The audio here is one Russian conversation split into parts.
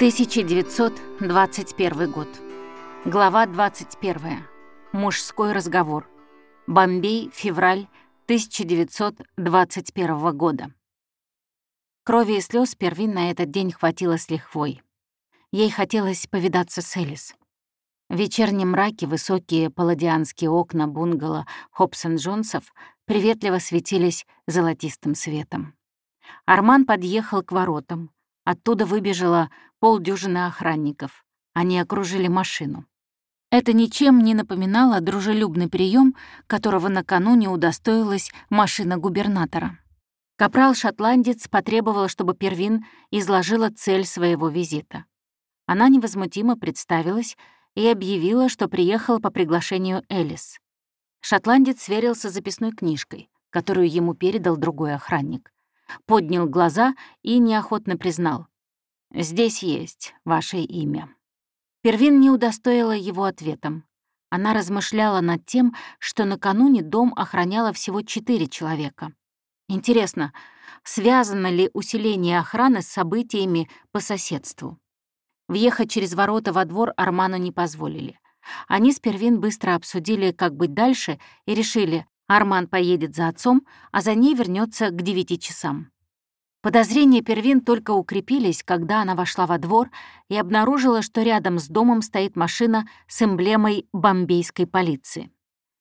1921 год. Глава 21. Мужской разговор. Бомбей, февраль 1921 года. Крови и слез Первин на этот день хватило с лихвой. Ей хотелось повидаться с Элис. В вечернем мраке высокие палладианские окна бунгало Хобсон-Джонсов приветливо светились золотистым светом. Арман подъехал к воротам. Оттуда выбежало полдюжины охранников. Они окружили машину. Это ничем не напоминало дружелюбный прием, которого накануне удостоилась машина губернатора. Капрал-шотландец потребовал, чтобы Первин изложила цель своего визита. Она невозмутимо представилась и объявила, что приехала по приглашению Элис. Шотландец сверился с записной книжкой, которую ему передал другой охранник. Поднял глаза и неохотно признал. «Здесь есть ваше имя». Первин не удостоила его ответом. Она размышляла над тем, что накануне дом охраняло всего четыре человека. Интересно, связано ли усиление охраны с событиями по соседству? Въехать через ворота во двор Арману не позволили. Они с Первин быстро обсудили, как быть дальше, и решили, Арман поедет за отцом, а за ней вернется к девяти часам. Подозрения Первин только укрепились, когда она вошла во двор и обнаружила, что рядом с домом стоит машина с эмблемой бомбейской полиции.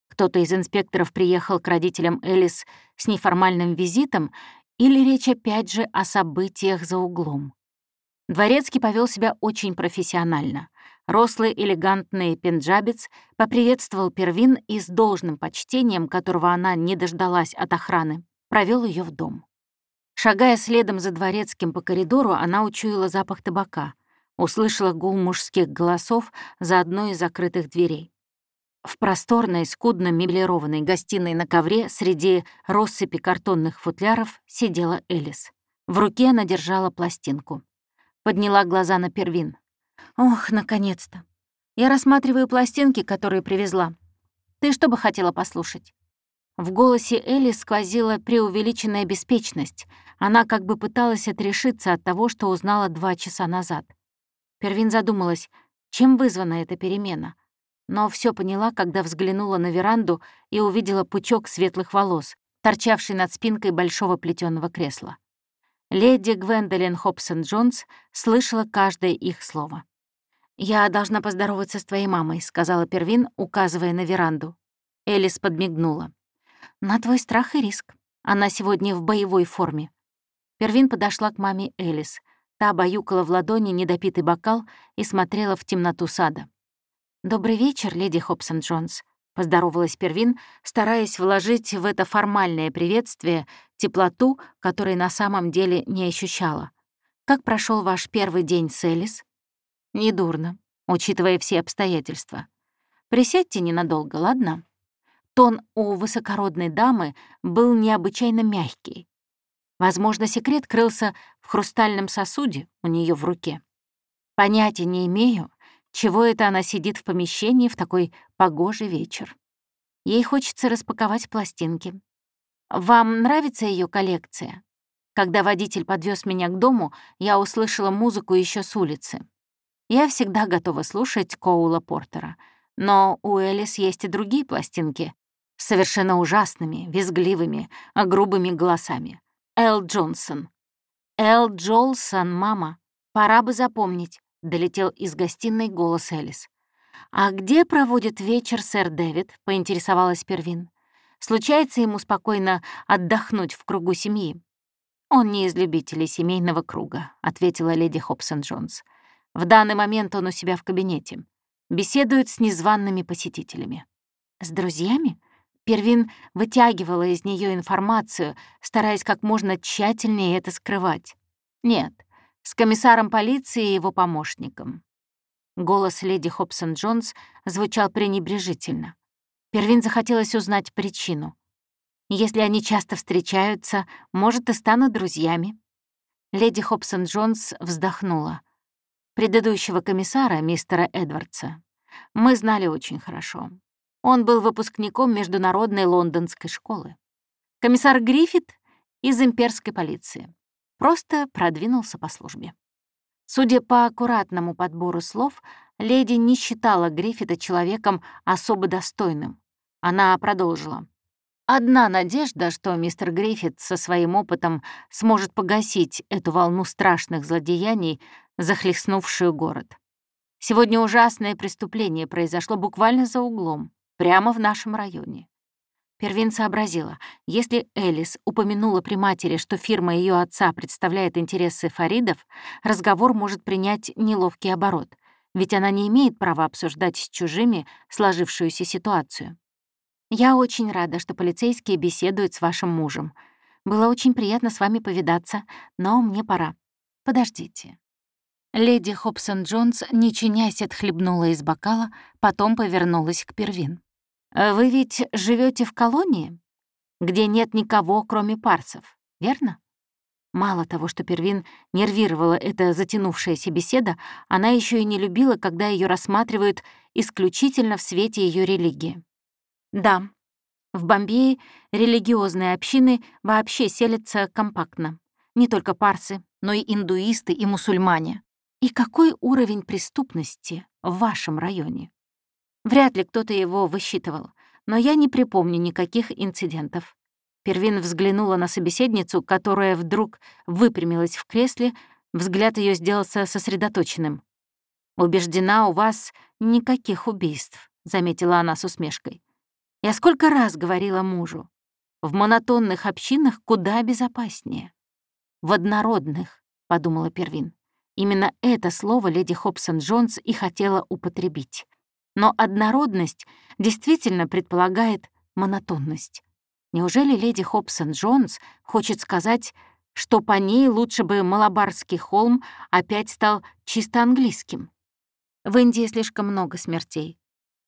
Кто-то из инспекторов приехал к родителям Элис с неформальным визитом или речь опять же о событиях за углом. Дворецкий повел себя очень профессионально. Рослый, элегантный пенджабец поприветствовал Первин и с должным почтением, которого она не дождалась от охраны, провел ее в дом. Шагая следом за дворецким по коридору, она учуяла запах табака, услышала гул мужских голосов за одной из закрытых дверей. В просторной, скудно меблированной гостиной на ковре среди россыпи картонных футляров сидела Элис. В руке она держала пластинку. Подняла глаза на Первин. «Ох, наконец-то! Я рассматриваю пластинки, которые привезла. Ты что бы хотела послушать?» В голосе Элли сквозила преувеличенная беспечность. Она как бы пыталась отрешиться от того, что узнала два часа назад. Первин задумалась, чем вызвана эта перемена. Но все поняла, когда взглянула на веранду и увидела пучок светлых волос, торчавший над спинкой большого плетёного кресла. Леди Гвендолин Хобсон-Джонс слышала каждое их слово. «Я должна поздороваться с твоей мамой», — сказала Первин, указывая на веранду. Элис подмигнула. «На твой страх и риск. Она сегодня в боевой форме». Первин подошла к маме Элис. Та баюкала в ладони недопитый бокал и смотрела в темноту сада. «Добрый вечер, леди Хобсон Джонс», — поздоровалась Первин, стараясь вложить в это формальное приветствие теплоту, которой на самом деле не ощущала. «Как прошел ваш первый день с Элис?» «Недурно, учитывая все обстоятельства. Присядьте ненадолго, ладно?» Тон у высокородной дамы был необычайно мягкий. Возможно, секрет крылся в хрустальном сосуде у нее в руке. Понятия не имею, чего это она сидит в помещении в такой погожий вечер. Ей хочется распаковать пластинки. Вам нравится ее коллекция? Когда водитель подвез меня к дому, я услышала музыку еще с улицы. Я всегда готова слушать Коула Портера, но у Элис есть и другие пластинки, совершенно ужасными, визгливыми, а грубыми голосами. Эл Джонсон. Эл Джолсон, мама. Пора бы запомнить, долетел из гостиной голос Элис. «А где проводит вечер сэр Дэвид?» — поинтересовалась Первин. «Случается ему спокойно отдохнуть в кругу семьи?» «Он не из любителей семейного круга», — ответила леди Хобсон Джонс. «В данный момент он у себя в кабинете. Беседует с незваными посетителями». «С друзьями?» Первин вытягивала из нее информацию, стараясь как можно тщательнее это скрывать. Нет, с комиссаром полиции и его помощником. Голос леди Хобсон Джонс звучал пренебрежительно. Первин захотелось узнать причину. Если они часто встречаются, может, и станут друзьями. Леди Хобсон Джонс вздохнула. Предыдущего комиссара, мистера Эдвардса, мы знали очень хорошо. Он был выпускником Международной лондонской школы. Комиссар Гриффит из имперской полиции. Просто продвинулся по службе. Судя по аккуратному подбору слов, леди не считала Гриффита человеком особо достойным. Она продолжила. Одна надежда, что мистер Гриффит со своим опытом сможет погасить эту волну страшных злодеяний, захлестнувшую город. Сегодня ужасное преступление произошло буквально за углом, прямо в нашем районе. Первин сообразила, если Элис упомянула при матери, что фирма ее отца представляет интересы фаридов, разговор может принять неловкий оборот, ведь она не имеет права обсуждать с чужими сложившуюся ситуацию. «Я очень рада, что полицейские беседуют с вашим мужем. Было очень приятно с вами повидаться, но мне пора. Подождите». Леди Хобсон Джонс, не чинясь, отхлебнула из бокала, потом повернулась к Первин. Э, «Вы ведь живете в колонии, где нет никого, кроме парцев, верно?» Мало того, что Первин нервировала эта затянувшаяся беседа, она еще и не любила, когда ее рассматривают исключительно в свете ее религии. Да, в Бомбее религиозные общины вообще селятся компактно. Не только парсы, но и индуисты и мусульмане. И какой уровень преступности в вашем районе? Вряд ли кто-то его высчитывал, но я не припомню никаких инцидентов. Первин взглянула на собеседницу, которая вдруг выпрямилась в кресле, взгляд ее сделался сосредоточенным. «Убеждена, у вас никаких убийств», — заметила она с усмешкой. «Я сколько раз говорила мужу, в монотонных общинах куда безопаснее». «В однородных», — подумала Первин. Именно это слово леди Хобсон Джонс и хотела употребить. Но однородность действительно предполагает монотонность. Неужели леди Хобсон Джонс хочет сказать, что по ней лучше бы Малабарский холм опять стал чисто английским? В Индии слишком много смертей.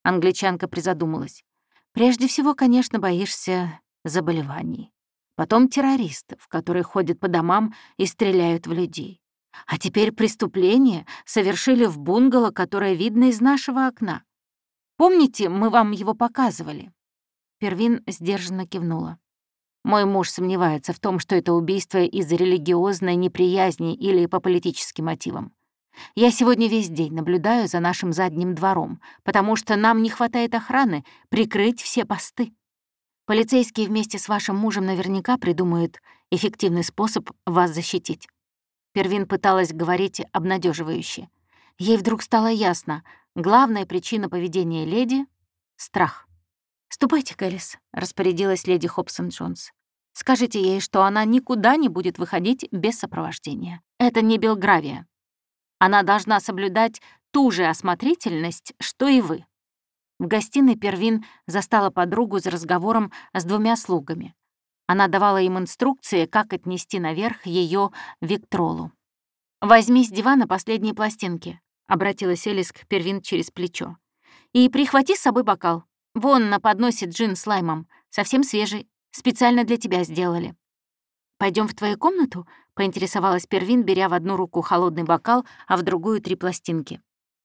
Англичанка призадумалась. Прежде всего, конечно, боишься заболеваний. Потом террористов, которые ходят по домам и стреляют в людей. А теперь преступление совершили в бунгало, которое видно из нашего окна. Помните, мы вам его показывали?» Первин сдержанно кивнула. «Мой муж сомневается в том, что это убийство из-за религиозной неприязни или по политическим мотивам. Я сегодня весь день наблюдаю за нашим задним двором, потому что нам не хватает охраны прикрыть все посты. Полицейские вместе с вашим мужем наверняка придумают эффективный способ вас защитить». Первин пыталась говорить обнадеживающе. Ей вдруг стало ясно, Главная причина поведения леди — страх. «Ступайте, Кэлис», — распорядилась леди Хобсон Джонс. «Скажите ей, что она никуда не будет выходить без сопровождения. Это не Белгравия. Она должна соблюдать ту же осмотрительность, что и вы». В гостиной Первин застала подругу за разговором с двумя слугами. Она давала им инструкции, как отнести наверх ее Виктролу. «Возьми с дивана последние пластинки обратилась Элис к Первин через плечо. «И прихвати с собой бокал. Вон на подносе джин с лаймом, совсем свежий, специально для тебя сделали». Пойдем в твою комнату?» — поинтересовалась Первин, беря в одну руку холодный бокал, а в другую — три пластинки.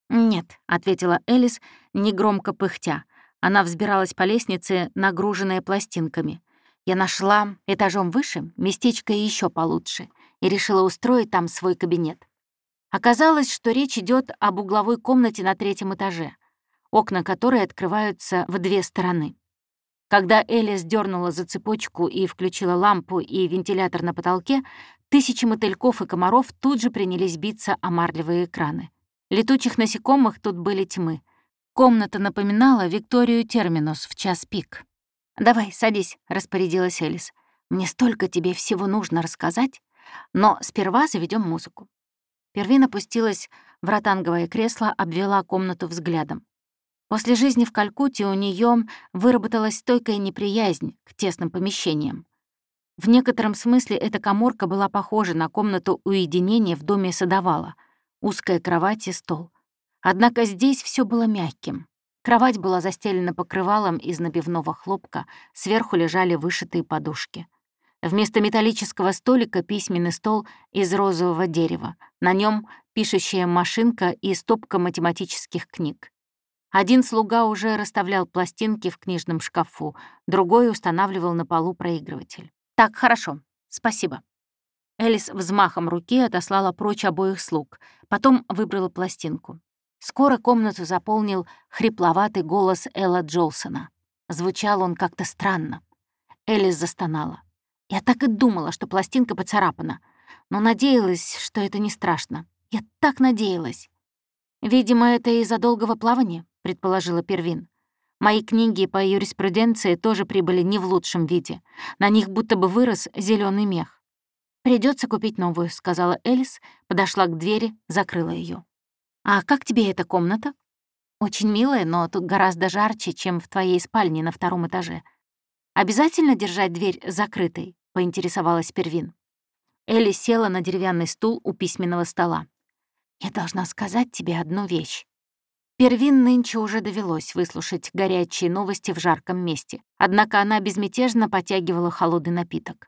«Нет», — ответила Элис, негромко пыхтя. Она взбиралась по лестнице, нагруженная пластинками. Я нашла этажом выше местечко еще получше и решила устроить там свой кабинет. Оказалось, что речь идет об угловой комнате на третьем этаже, окна которой открываются в две стороны. Когда Элис дернула за цепочку и включила лампу и вентилятор на потолке, тысячи мотыльков и комаров тут же принялись биться о марлевые экраны. Летучих насекомых тут были тьмы. Комната напоминала Викторию Терминус в час пик. «Давай, садись», — распорядилась Элис. «Мне столько тебе всего нужно рассказать, но сперва заведем музыку». Первин опустилась в ротанговое кресло, обвела комнату взглядом. После жизни в Калькутте у нее выработалась стойкая неприязнь к тесным помещениям. В некотором смысле эта коморка была похожа на комнату уединения в доме садовала. Узкая кровать и стол. Однако здесь все было мягким. Кровать была застелена покрывалом из набивного хлопка, сверху лежали вышитые подушки. Вместо металлического столика письменный стол из розового дерева. На нем пишущая машинка и стопка математических книг. Один слуга уже расставлял пластинки в книжном шкафу, другой устанавливал на полу проигрыватель. «Так, хорошо. Спасибо». Элис взмахом руки отослала прочь обоих слуг, потом выбрала пластинку. Скоро комнату заполнил хрипловатый голос Элла Джолсона. Звучал он как-то странно. Элис застонала. Я так и думала, что пластинка поцарапана, но надеялась, что это не страшно. Я так надеялась. «Видимо, это из-за долгого плавания», — предположила Первин. «Мои книги по юриспруденции тоже прибыли не в лучшем виде. На них будто бы вырос зеленый мех. Придется купить новую», — сказала Элис, подошла к двери, закрыла ее. «А как тебе эта комната?» «Очень милая, но тут гораздо жарче, чем в твоей спальне на втором этаже. Обязательно держать дверь закрытой?» — поинтересовалась Первин. Элли села на деревянный стул у письменного стола. «Я должна сказать тебе одну вещь. Первин нынче уже довелось выслушать горячие новости в жарком месте, однако она безмятежно потягивала холодный напиток.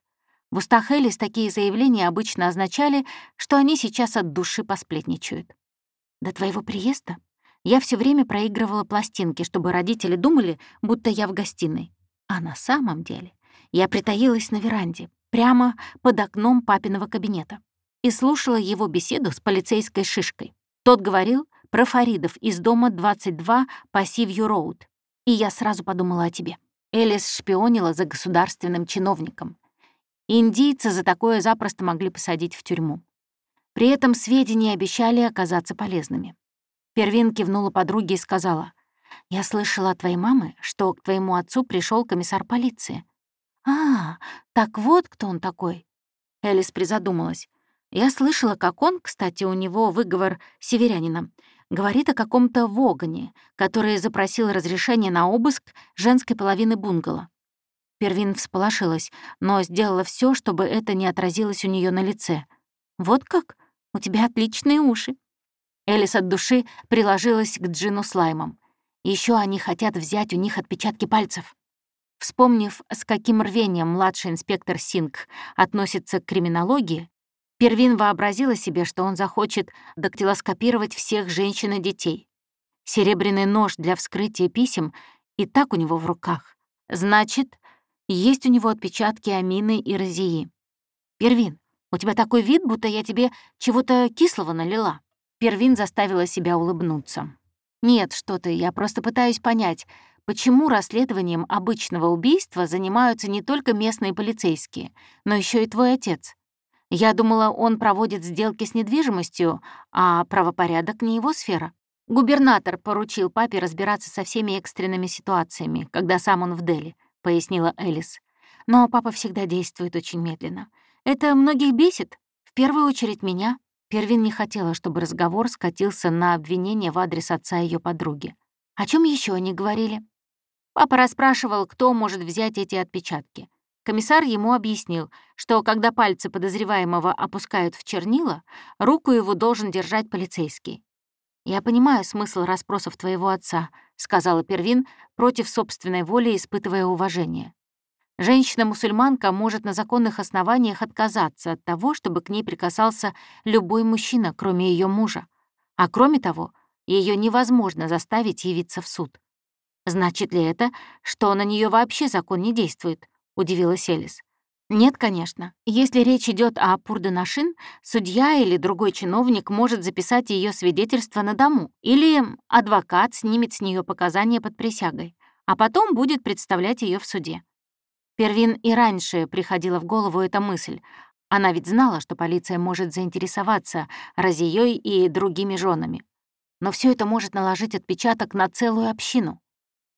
В устах Элис такие заявления обычно означали, что они сейчас от души посплетничают. До твоего приезда я все время проигрывала пластинки, чтобы родители думали, будто я в гостиной. А на самом деле я притаилась на веранде, прямо под окном папиного кабинета, и слушала его беседу с полицейской шишкой. Тот говорил про Фаридов из дома 22 по Сивью-Роуд, и я сразу подумала о тебе. Элис шпионила за государственным чиновником. Индийцы за такое запросто могли посадить в тюрьму. При этом сведения обещали оказаться полезными. Первин кивнула подруге и сказала, «Я слышала от твоей мамы, что к твоему отцу пришел комиссар полиции». «А, так вот кто он такой». Элис призадумалась. Я слышала, как он, кстати, у него выговор северянина, говорит о каком-то Вогане, который запросил разрешение на обыск женской половины бунгало. Первин всполошилась, но сделала все, чтобы это не отразилось у нее на лице. «Вот как? У тебя отличные уши». Элис от души приложилась к Джину слаймам. Еще они хотят взять у них отпечатки пальцев. Вспомнив, с каким рвением младший инспектор Синг относится к криминологии, Первин вообразила себе, что он захочет дактилоскопировать всех женщин и детей. Серебряный нож для вскрытия писем и так у него в руках. Значит, есть у него отпечатки Амины и Розии. «Первин, у тебя такой вид, будто я тебе чего-то кислого налила». Первин заставила себя улыбнуться. «Нет, что ты, я просто пытаюсь понять, почему расследованием обычного убийства занимаются не только местные полицейские, но еще и твой отец. Я думала, он проводит сделки с недвижимостью, а правопорядок не его сфера. Губернатор поручил папе разбираться со всеми экстренными ситуациями, когда сам он в Дели. — пояснила Элис. «Но папа всегда действует очень медленно. Это многих бесит. В первую очередь меня». Первин не хотела, чтобы разговор скатился на обвинение в адрес отца ее подруги. О чем еще они говорили? Папа расспрашивал, кто может взять эти отпечатки. Комиссар ему объяснил, что когда пальцы подозреваемого опускают в чернила, руку его должен держать полицейский. «Я понимаю смысл расспросов твоего отца», — сказала Первин, против собственной воли испытывая уважение. Женщина-мусульманка может на законных основаниях отказаться от того, чтобы к ней прикасался любой мужчина, кроме ее мужа. А кроме того, ее невозможно заставить явиться в суд. «Значит ли это, что на нее вообще закон не действует?» — удивилась Элис. Нет, конечно. Если речь идет о Пурданашин, судья или другой чиновник может записать ее свидетельство на дому, или адвокат снимет с нее показания под присягой, а потом будет представлять ее в суде. Первин и раньше приходила в голову эта мысль. Она ведь знала, что полиция может заинтересоваться Розией и другими женами. Но все это может наложить отпечаток на целую общину.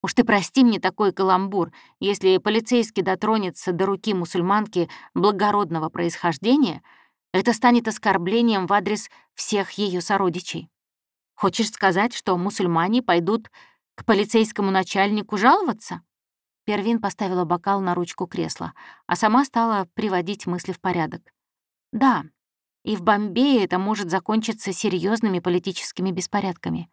Уж ты прости мне такой каламбур, если полицейский дотронется до руки мусульманки благородного происхождения, это станет оскорблением в адрес всех ее сородичей. Хочешь сказать, что мусульмане пойдут к полицейскому начальнику жаловаться?» Первин поставила бокал на ручку кресла, а сама стала приводить мысли в порядок. «Да, и в Бомбее это может закончиться серьезными политическими беспорядками.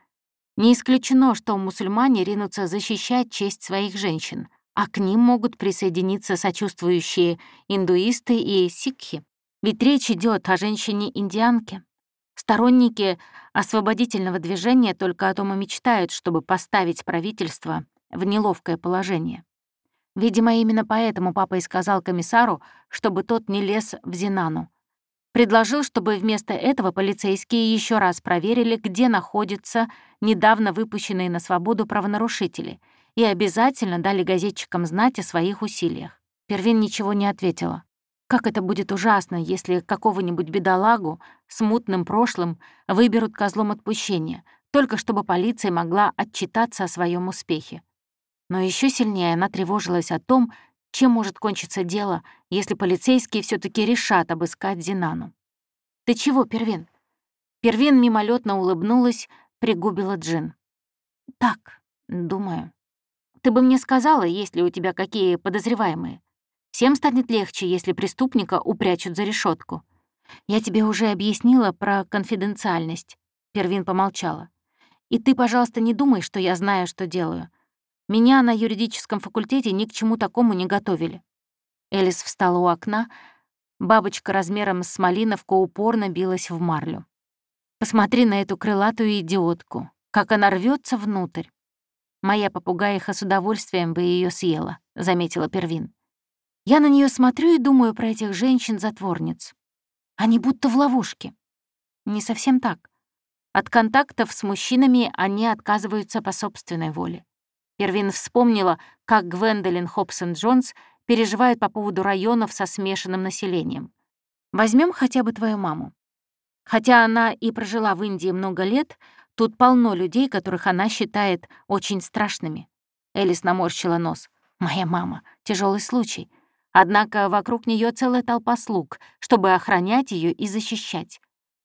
Не исключено, что мусульмане ринутся защищать честь своих женщин, а к ним могут присоединиться сочувствующие индуисты и сикхи. Ведь речь идет о женщине-индианке. Сторонники освободительного движения только о том и мечтают, чтобы поставить правительство в неловкое положение. Видимо, именно поэтому папа и сказал комиссару, чтобы тот не лез в Зинану. Предложил, чтобы вместо этого полицейские еще раз проверили, где находятся недавно выпущенные на свободу правонарушители, и обязательно дали газетчикам знать о своих усилиях. Первин ничего не ответила. Как это будет ужасно, если какого-нибудь бедолагу с мутным прошлым выберут козлом отпущения, только чтобы полиция могла отчитаться о своем успехе. Но еще сильнее она тревожилась о том, чем может кончиться дело, если полицейские все таки решат обыскать Зинану? «Ты чего, Первин?» Первин мимолетно улыбнулась, пригубила джин. «Так, думаю. Ты бы мне сказала, есть ли у тебя какие подозреваемые. Всем станет легче, если преступника упрячут за решетку. Я тебе уже объяснила про конфиденциальность». Первин помолчала. «И ты, пожалуйста, не думай, что я знаю, что делаю. Меня на юридическом факультете ни к чему такому не готовили. Элис встала у окна. Бабочка размером с малиновку упорно билась в марлю. Посмотри на эту крылатую идиотку, как она рвется внутрь. Моя попугаиха с удовольствием бы ее съела, заметила Первин. Я на нее смотрю и думаю про этих женщин-затворниц. Они будто в ловушке. Не совсем так. От контактов с мужчинами они отказываются по собственной воле. Первин вспомнила, как Гвендолин Хобсон-Джонс переживает по поводу районов со смешанным населением. Возьмем хотя бы твою маму. Хотя она и прожила в Индии много лет, тут полно людей, которых она считает очень страшными. Элис наморщила нос. «Моя мама. тяжелый случай. Однако вокруг нее целая толпа слуг, чтобы охранять ее и защищать.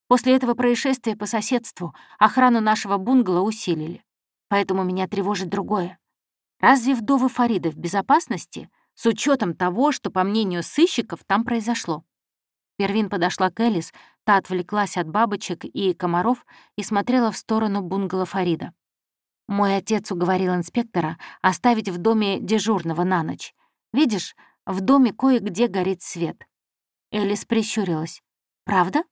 После этого происшествия по соседству охрану нашего бунгало усилили. Поэтому меня тревожит другое. Разве вдовы Фарида в безопасности, с учетом того, что, по мнению сыщиков, там произошло? Первин подошла к Элис, та отвлеклась от бабочек и комаров и смотрела в сторону бунгало Фарида. Мой отец уговорил инспектора оставить в доме дежурного на ночь. Видишь, в доме кое-где горит свет. Элис прищурилась. «Правда?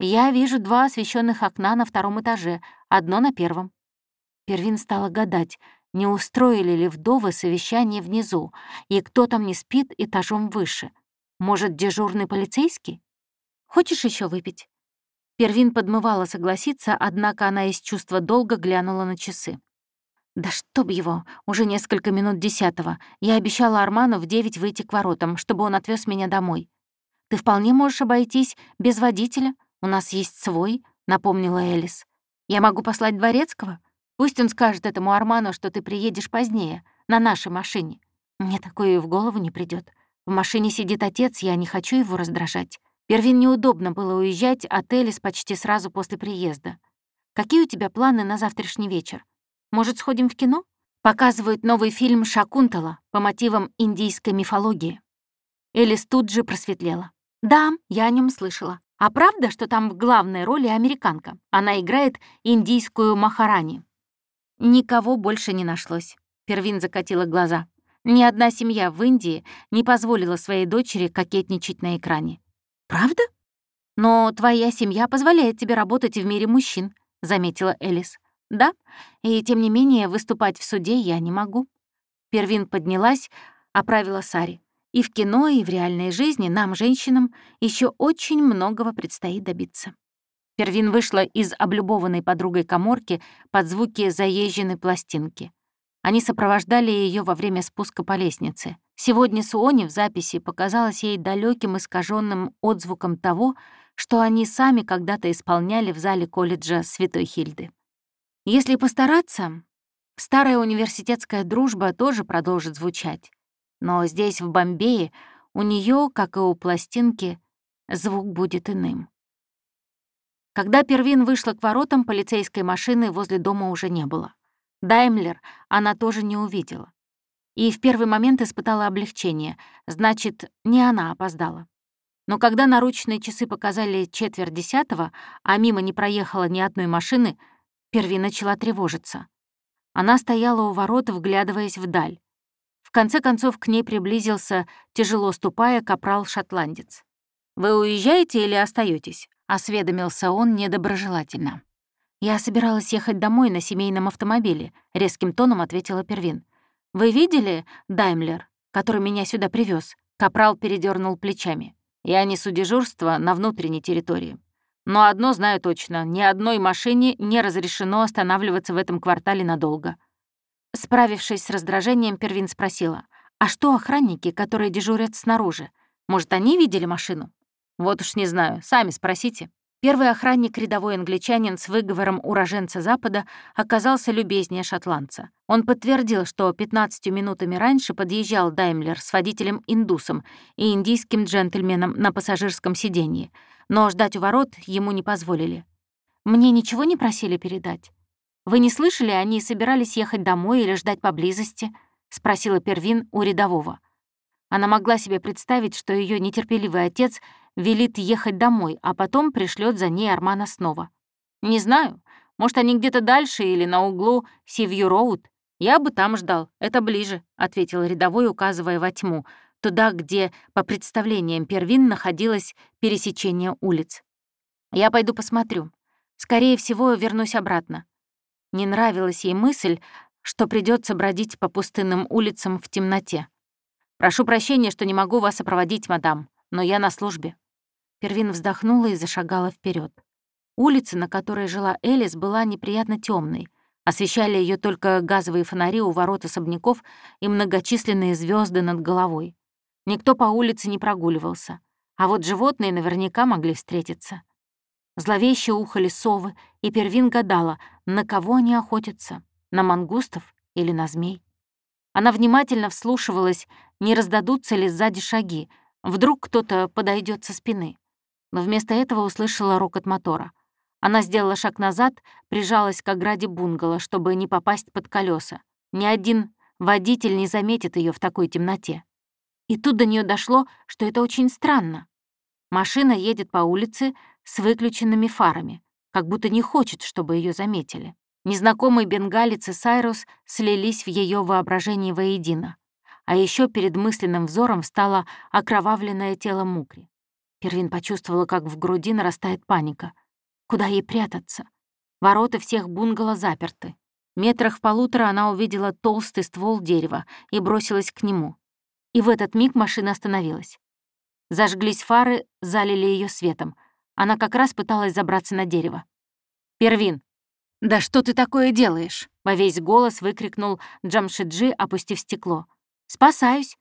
Я вижу два освещенных окна на втором этаже, одно на первом». Первин стала гадать, не устроили ли вдовы совещание внизу, и кто там не спит этажом выше. Может, дежурный полицейский? Хочешь еще выпить? Первин подмывала согласиться, однако она из чувства долга глянула на часы. «Да чтоб его! Уже несколько минут десятого. Я обещала Арману в девять выйти к воротам, чтобы он отвез меня домой. Ты вполне можешь обойтись без водителя. У нас есть свой», — напомнила Элис. «Я могу послать дворецкого?» Пусть он скажет этому Арману, что ты приедешь позднее, на нашей машине. Мне такое и в голову не придет. В машине сидит отец, я не хочу его раздражать. Первин неудобно было уезжать от Элис почти сразу после приезда. Какие у тебя планы на завтрашний вечер? Может, сходим в кино? Показывают новый фильм «Шакунтала» по мотивам индийской мифологии. Элис тут же просветлела. «Да, я о нем слышала. А правда, что там в главной роли американка? Она играет индийскую Махарани. Никого больше не нашлось. Первин закатила глаза. Ни одна семья в Индии не позволила своей дочери кокетничать на экране. «Правда? Но твоя семья позволяет тебе работать в мире мужчин», — заметила Элис. «Да, и тем не менее выступать в суде я не могу». Первин поднялась, оправила Сари. И в кино, и в реальной жизни нам, женщинам, еще очень многого предстоит добиться. Первин вышла из облюбованной подругой коморки под звуки заезженной пластинки. Они сопровождали ее во время спуска по лестнице. Сегодня Суони в записи показалось ей далеким искаженным отзвуком того, что они сами когда-то исполняли в зале колледжа Святой Хильды. Если постараться, старая университетская дружба тоже продолжит звучать. Но здесь, в Бомбее, у нее, как и у пластинки, звук будет иным. Когда Первин вышла к воротам, полицейской машины возле дома уже не было. Даймлер она тоже не увидела. И в первый момент испытала облегчение, значит, не она опоздала. Но когда наручные часы показали четверть десятого, а мимо не проехала ни одной машины, Первин начала тревожиться. Она стояла у ворот, вглядываясь вдаль. В конце концов к ней приблизился, тяжело ступая, капрал-шотландец. «Вы уезжаете или остаетесь? — осведомился он недоброжелательно. «Я собиралась ехать домой на семейном автомобиле», — резким тоном ответила Первин. «Вы видели Даймлер, который меня сюда привез? Капрал передернул плечами. Я несу дежурство на внутренней территории. Но одно знаю точно, ни одной машине не разрешено останавливаться в этом квартале надолго. Справившись с раздражением, Первин спросила, «А что охранники, которые дежурят снаружи? Может, они видели машину?» «Вот уж не знаю, сами спросите». Первый охранник, рядовой англичанин с выговором уроженца Запада, оказался любезнее шотландца. Он подтвердил, что 15 минутами раньше подъезжал Даймлер с водителем-индусом и индийским джентльменом на пассажирском сиденье, но ждать у ворот ему не позволили. «Мне ничего не просили передать? Вы не слышали, они собирались ехать домой или ждать поблизости?» — спросила Первин у рядового. Она могла себе представить, что ее нетерпеливый отец велит ехать домой, а потом пришлет за ней Армана снова. «Не знаю. Может, они где-то дальше или на углу Сивью-Роуд? Я бы там ждал, это ближе», — ответил рядовой, указывая во тьму, туда, где, по представлениям Первин, находилось пересечение улиц. «Я пойду посмотрю. Скорее всего, вернусь обратно». Не нравилась ей мысль, что придется бродить по пустынным улицам в темноте. «Прошу прощения, что не могу вас сопроводить, мадам, но я на службе». Первин вздохнула и зашагала вперед. Улица, на которой жила Элис, была неприятно темной. Освещали ее только газовые фонари у ворот особняков и многочисленные звезды над головой. Никто по улице не прогуливался, а вот животные наверняка могли встретиться. Зловеще ухали совы, и Первин гадала, на кого они охотятся — на мангустов или на змей. Она внимательно вслушивалась, не раздадутся ли сзади шаги, вдруг кто-то подойдет со спины но вместо этого услышала рокот мотора. Она сделала шаг назад, прижалась к ограде бунгало, чтобы не попасть под колеса. Ни один водитель не заметит ее в такой темноте. И тут до нее дошло, что это очень странно. Машина едет по улице с выключенными фарами, как будто не хочет, чтобы ее заметили. Незнакомые бенгалец и Сайрус слились в ее воображении воедино. А еще перед мысленным взором стало окровавленное тело Мукри. Первин почувствовала, как в груди нарастает паника. Куда ей прятаться? Ворота всех бунгало заперты. Метрах в полутора она увидела толстый ствол дерева и бросилась к нему. И в этот миг машина остановилась. Зажглись фары, залили ее светом. Она как раз пыталась забраться на дерево. «Первин!» «Да что ты такое делаешь?» — во весь голос выкрикнул Джамшиджи, опустив стекло. «Спасаюсь.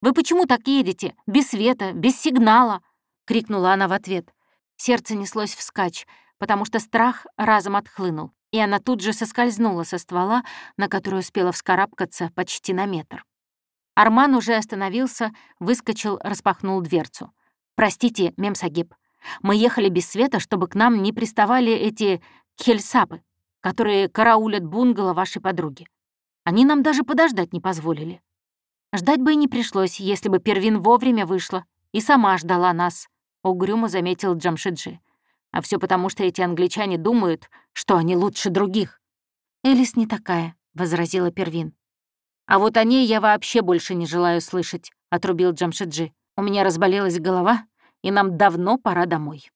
Вы почему так едете? Без света, без сигнала?» — крикнула она в ответ. Сердце неслось вскачь, потому что страх разом отхлынул, и она тут же соскользнула со ствола, на который успела вскарабкаться почти на метр. Арман уже остановился, выскочил, распахнул дверцу. «Простите, мемсагиб, мы ехали без света, чтобы к нам не приставали эти хельсапы, которые караулят бунгало вашей подруги. Они нам даже подождать не позволили. Ждать бы и не пришлось, если бы Первин вовремя вышла и сама ждала нас. — угрюмо заметил Джамшиджи. «А все потому, что эти англичане думают, что они лучше других». «Элис не такая», — возразила Первин. «А вот о ней я вообще больше не желаю слышать», — отрубил Джамшиджи. «У меня разболелась голова, и нам давно пора домой».